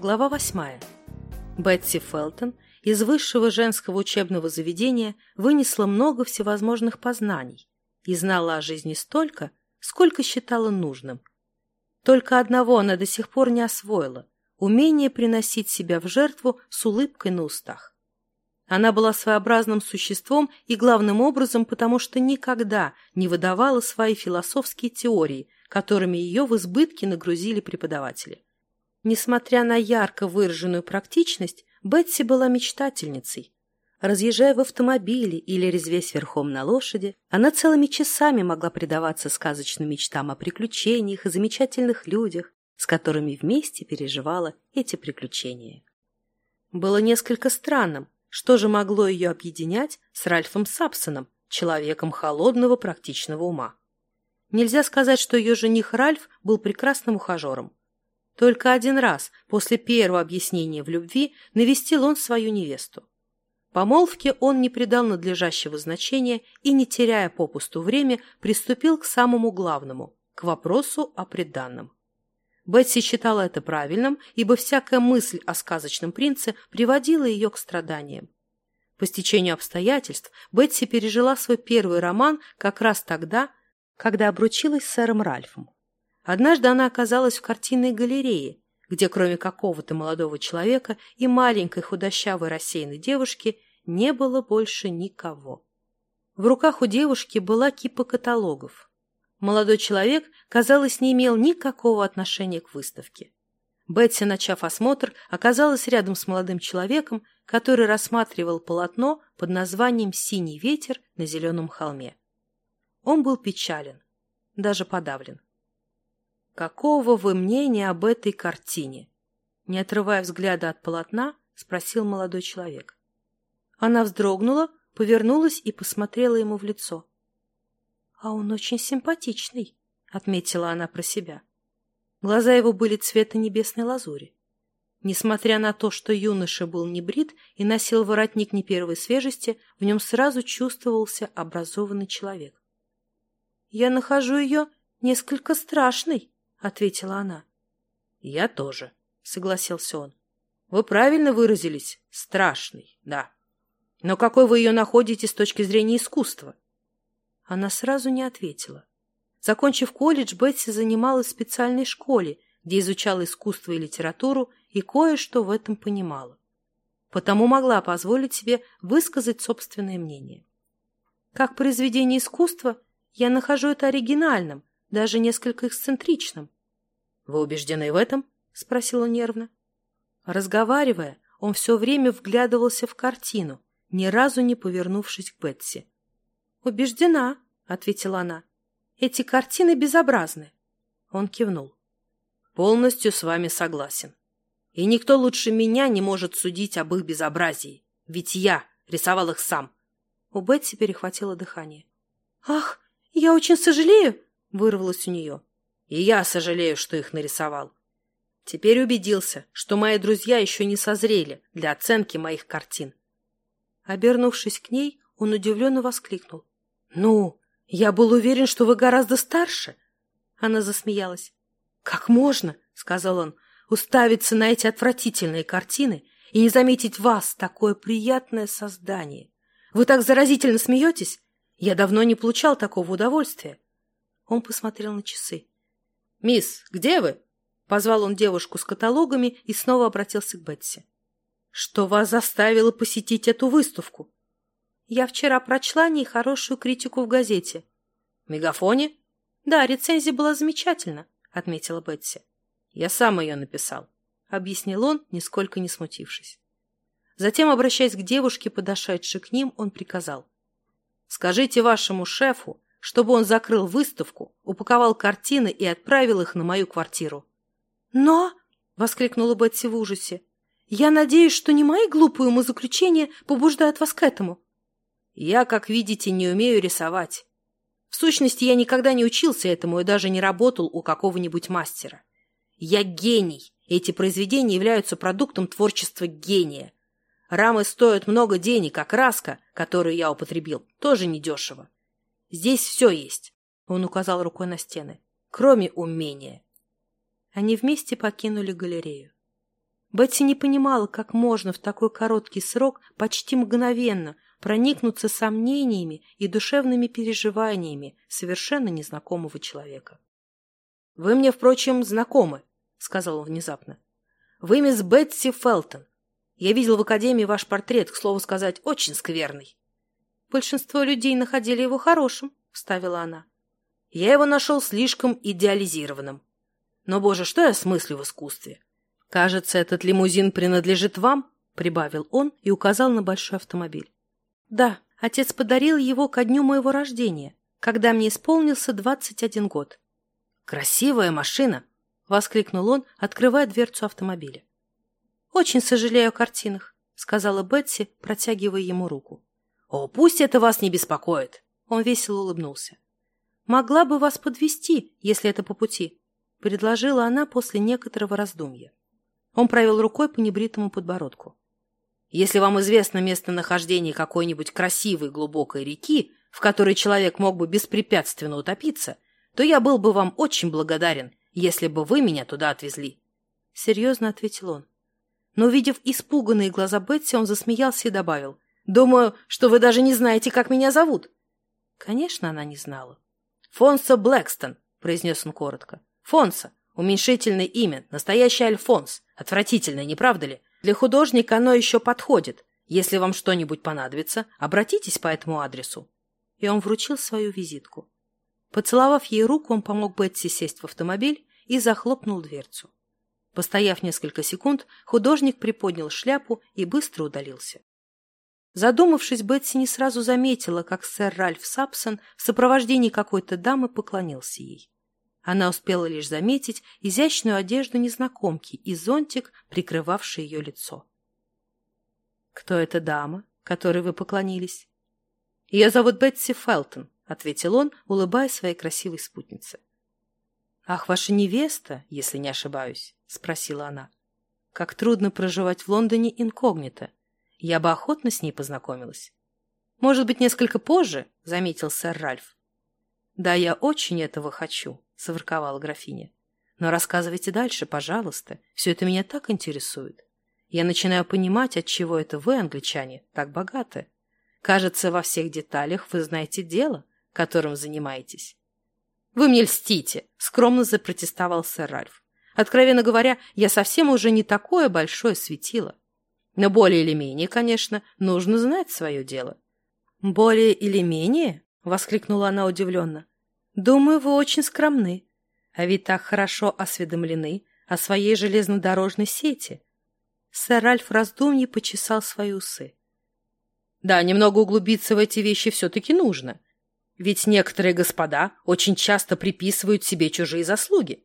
Глава 8. Бетси Фелтон из высшего женского учебного заведения вынесла много всевозможных познаний и знала о жизни столько, сколько считала нужным. Только одного она до сих пор не освоила – умение приносить себя в жертву с улыбкой на устах. Она была своеобразным существом и главным образом, потому что никогда не выдавала свои философские теории, которыми ее в избытке нагрузили преподаватели. Несмотря на ярко выраженную практичность, Бетси была мечтательницей. Разъезжая в автомобиле или резвясь верхом на лошади, она целыми часами могла предаваться сказочным мечтам о приключениях и замечательных людях, с которыми вместе переживала эти приключения. Было несколько странным, что же могло ее объединять с Ральфом Сапсоном, человеком холодного практичного ума. Нельзя сказать, что ее жених Ральф был прекрасным ухажером. Только один раз, после первого объяснения в любви, навестил он свою невесту. Помолвке он не придал надлежащего значения и, не теряя попусту время, приступил к самому главному – к вопросу о преданном. Бетси считала это правильным, ибо всякая мысль о сказочном принце приводила ее к страданиям. По стечению обстоятельств Бетси пережила свой первый роман как раз тогда, когда обручилась с сэром Ральфом. Однажды она оказалась в картинной галерее, где кроме какого-то молодого человека и маленькой худощавой рассеянной девушки не было больше никого. В руках у девушки была кипа каталогов. Молодой человек, казалось, не имел никакого отношения к выставке. Бетси, начав осмотр, оказалась рядом с молодым человеком, который рассматривал полотно под названием «Синий ветер на зеленом холме». Он был печален, даже подавлен. «Какого вы мнения об этой картине?» Не отрывая взгляда от полотна, спросил молодой человек. Она вздрогнула, повернулась и посмотрела ему в лицо. «А он очень симпатичный», — отметила она про себя. Глаза его были цвета небесной лазури. Несмотря на то, что юноша был не брит и носил воротник не первой свежести, в нем сразу чувствовался образованный человек. «Я нахожу ее несколько страшной», — ответила она. — Я тоже, — согласился он. — Вы правильно выразились. Страшный, да. Но какой вы ее находите с точки зрения искусства? Она сразу не ответила. Закончив колледж, Бетси занималась в специальной школе, где изучала искусство и литературу и кое-что в этом понимала. Потому могла позволить себе высказать собственное мнение. Как произведение искусства я нахожу это оригинальным, даже несколько эксцентричным. — Вы убеждены в этом? — спросила нервно. Разговаривая, он все время вглядывался в картину, ни разу не повернувшись к Бетси. — Убеждена, — ответила она. — Эти картины безобразны. Он кивнул. — Полностью с вами согласен. И никто лучше меня не может судить об их безобразии, ведь я рисовал их сам. У Бетси перехватило дыхание. — Ах, я очень сожалею, — вырвалось у нее. И я сожалею, что их нарисовал. Теперь убедился, что мои друзья еще не созрели для оценки моих картин. Обернувшись к ней, он удивленно воскликнул. — Ну, я был уверен, что вы гораздо старше. Она засмеялась. — Как можно, — сказал он, — уставиться на эти отвратительные картины и не заметить вас, такое приятное создание? Вы так заразительно смеетесь? Я давно не получал такого удовольствия. Он посмотрел на часы. «Мисс, где вы?» Позвал он девушку с каталогами и снова обратился к Бетси. «Что вас заставило посетить эту выставку?» «Я вчера прочла о ней хорошую критику в газете». «В мегафоне?» «Да, рецензия была замечательна», — отметила Бетси. «Я сам ее написал», — объяснил он, нисколько не смутившись. Затем, обращаясь к девушке, подошедшей к ним, он приказал. «Скажите вашему шефу, чтобы он закрыл выставку, упаковал картины и отправил их на мою квартиру. «Но!» — воскликнула Бетси в ужасе. «Я надеюсь, что не мои глупые умозаключения побуждают вас к этому». «Я, как видите, не умею рисовать. В сущности, я никогда не учился этому и даже не работал у какого-нибудь мастера. Я гений. Эти произведения являются продуктом творчества гения. Рамы стоят много денег, а краска, которую я употребил, тоже недешево. Здесь все есть, — он указал рукой на стены, — кроме умения. Они вместе покинули галерею. Бетси не понимала, как можно в такой короткий срок почти мгновенно проникнуться сомнениями и душевными переживаниями совершенно незнакомого человека. — Вы мне, впрочем, знакомы, — сказал он внезапно. — Вы мисс Бетси Фелтон. Я видел в академии ваш портрет, к слову сказать, очень скверный. — Большинство людей находили его хорошим, — вставила она. — Я его нашел слишком идеализированным. Но, боже, что я смыслю в искусстве? Кажется, этот лимузин принадлежит вам, — прибавил он и указал на большой автомобиль. Да, отец подарил его ко дню моего рождения, когда мне исполнился двадцать один год. Красивая машина! — воскликнул он, открывая дверцу автомобиля. «Очень сожалею о картинах», — сказала Бетси, протягивая ему руку. «О, пусть это вас не беспокоит!» Он весело улыбнулся. «Могла бы вас подвести, если это по пути», — предложила она после некоторого раздумья. Он провел рукой по небритому подбородку. «Если вам известно местонахождение какой-нибудь красивой глубокой реки, в которой человек мог бы беспрепятственно утопиться, то я был бы вам очень благодарен, если бы вы меня туда отвезли. — серьезно ответил он. Но, увидев испуганные глаза Бетси, он засмеялся и добавил. — Думаю, что вы даже не знаете, как меня зовут. Конечно, она не знала. — Фонсо Блэкстон, — произнес он коротко. — Фонсо. Уменьшительное имя. Настоящий Альфонс. Отвратительное, не правда ли? Для художника оно еще подходит. Если вам что-нибудь понадобится, обратитесь по этому адресу. И он вручил свою визитку. Поцеловав ей руку, он помог Бетси сесть в автомобиль и захлопнул дверцу. Постояв несколько секунд, художник приподнял шляпу и быстро удалился. Задумавшись, Бетси не сразу заметила, как сэр Ральф Сапсон в сопровождении какой-то дамы поклонился ей. Она успела лишь заметить изящную одежду незнакомки и зонтик, прикрывавший ее лицо. «Кто эта дама, которой вы поклонились?» «Ее зовут Бетси Фелтон», — ответил он, улыбаясь своей красивой спутнице. «Ах, ваша невеста, если не ошибаюсь», — спросила она. «Как трудно проживать в Лондоне инкогнито. Я бы охотно с ней познакомилась». «Может быть, несколько позже», — заметил сэр Ральф. «Да, я очень этого хочу», — соворковала графиня. «Но рассказывайте дальше, пожалуйста. Все это меня так интересует. Я начинаю понимать, отчего это вы, англичане, так богаты. Кажется, во всех деталях вы знаете дело, которым занимаетесь. «Вы мне льстите!» — скромно запротестовал сэр Ральф. «Откровенно говоря, я совсем уже не такое большое светило. Но более или менее, конечно, нужно знать свое дело». «Более или менее?» — воскликнула она удивленно. «Думаю, вы очень скромны. А ведь так хорошо осведомлены о своей железнодорожной сети». Сэр Ральф раздумье почесал свои усы. «Да, немного углубиться в эти вещи все-таки нужно. Ведь некоторые господа очень часто приписывают себе чужие заслуги.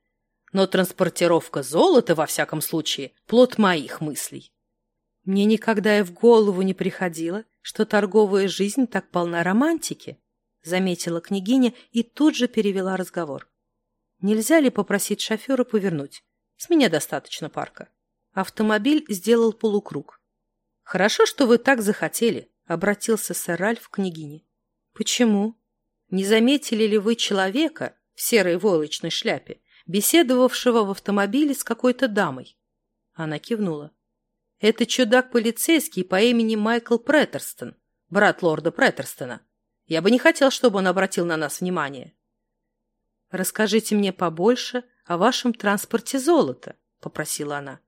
Но транспортировка золота, во всяком случае, плод моих мыслей. Мне никогда и в голову не приходило, что торговая жизнь так полна романтики, заметила княгиня и тут же перевела разговор. Нельзя ли попросить шофера повернуть? С меня достаточно парка. Автомобиль сделал полукруг. Хорошо, что вы так захотели, обратился сэр Ральф к княгине. Почему? Не заметили ли вы человека в серой войлочной шляпе, беседовавшего в автомобиле с какой-то дамой? Она кивнула. Это чудак-полицейский по имени Майкл Претерстон, брат лорда Претерстона. Я бы не хотел, чтобы он обратил на нас внимание. «Расскажите мне побольше о вашем транспорте золота», — попросила она.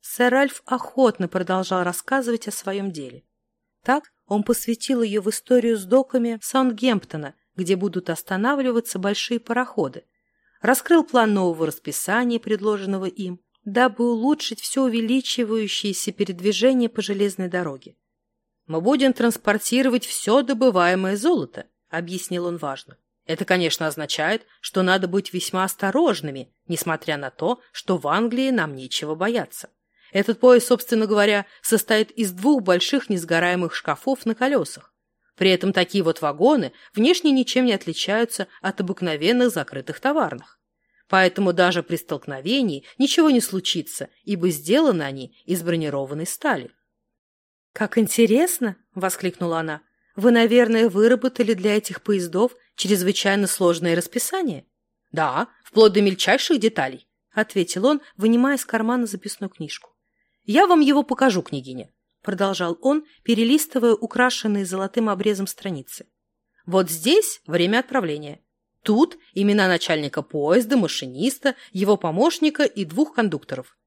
Сэр Альф охотно продолжал рассказывать о своем деле. Так он посвятил ее в историю с доками Саундгемптона, где будут останавливаться большие пароходы. Раскрыл план нового расписания, предложенного им, дабы улучшить все увеличивающееся передвижение по железной дороге. «Мы будем транспортировать все добываемое золото», — объяснил он важно. «Это, конечно, означает, что надо быть весьма осторожными, несмотря на то, что в Англии нам нечего бояться. Этот поезд, собственно говоря, состоит из двух больших несгораемых шкафов на колесах. При этом такие вот вагоны внешне ничем не отличаются от обыкновенных закрытых товарных. Поэтому даже при столкновении ничего не случится, ибо сделаны они из бронированной стали. «Как интересно!» — воскликнула она. «Вы, наверное, выработали для этих поездов чрезвычайно сложное расписание?» «Да, вплоть до мельчайших деталей», — ответил он, вынимая из кармана записную книжку. Я вам его покажу, княгиня, продолжал он, перелистывая украшенные золотым обрезом страницы. Вот здесь время отправления. Тут имена начальника поезда, машиниста, его помощника и двух кондукторов.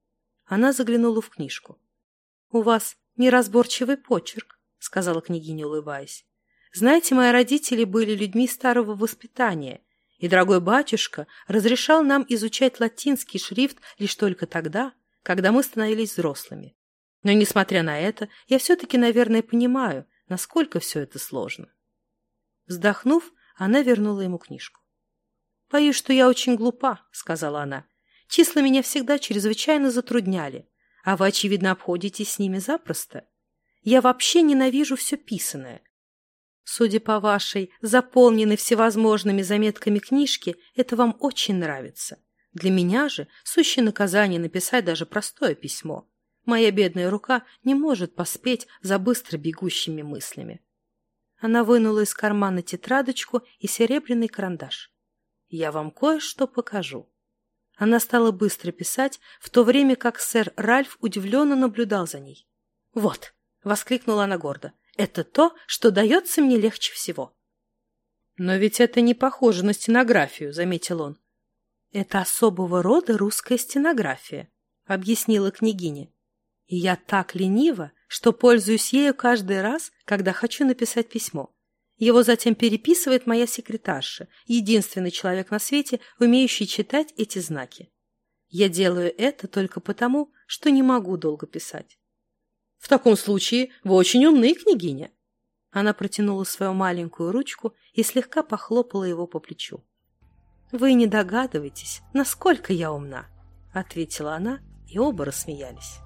Она заглянула в книжку. — У вас неразборчивый почерк, — сказала княгиня, улыбаясь. — Знаете, мои родители были людьми старого воспитания, и дорогой батюшка разрешал нам изучать латинский шрифт лишь только тогда, когда мы становились взрослыми. Но, несмотря на это, я все-таки, наверное, понимаю, насколько все это сложно. Вздохнув, она вернула ему книжку. «Боюсь, что я очень глупа», — сказала она. «Числа меня всегда чрезвычайно затрудняли, а вы, очевидно, обходитесь с ними запросто. Я вообще ненавижу все писанное. Судя по вашей заполненной всевозможными заметками книжке, это вам очень нравится. Для меня же сущее наказание написать даже простое письмо. Моя бедная рука не может поспеть за быстро бегущими мыслями. Она вынула из кармана тетрадочку и серебряный карандаш. Я вам кое-что покажу. Она стала быстро писать, в то время как сэр Ральф удивленно наблюдал за ней. «Вот!» — воскликнула она гордо. «Это то, что дается мне легче всего». «Но ведь это не похоже на стенографию», — заметил он. «Это особого рода русская стенография», — объяснила княгиня. «И я так ленива, что пользуюсь ею каждый раз, когда хочу написать письмо. Его затем переписывает моя секретарша, единственный человек на свете, умеющий читать эти знаки. Я делаю это только потому, что не могу долго писать. — В таком случае вы очень умны, княгиня. Она протянула свою маленькую ручку и слегка похлопала его по плечу. — Вы не догадываетесь, насколько я умна, — ответила она, и оба рассмеялись.